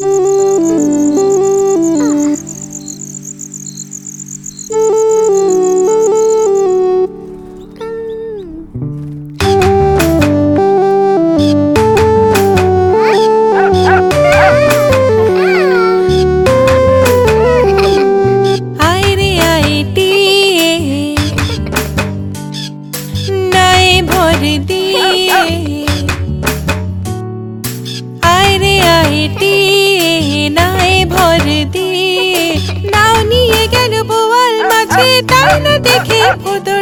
Música 我的。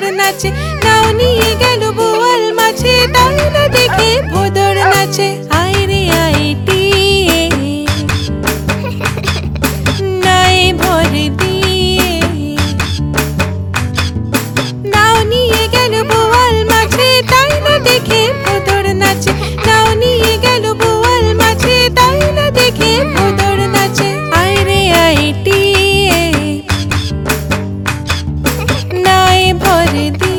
রে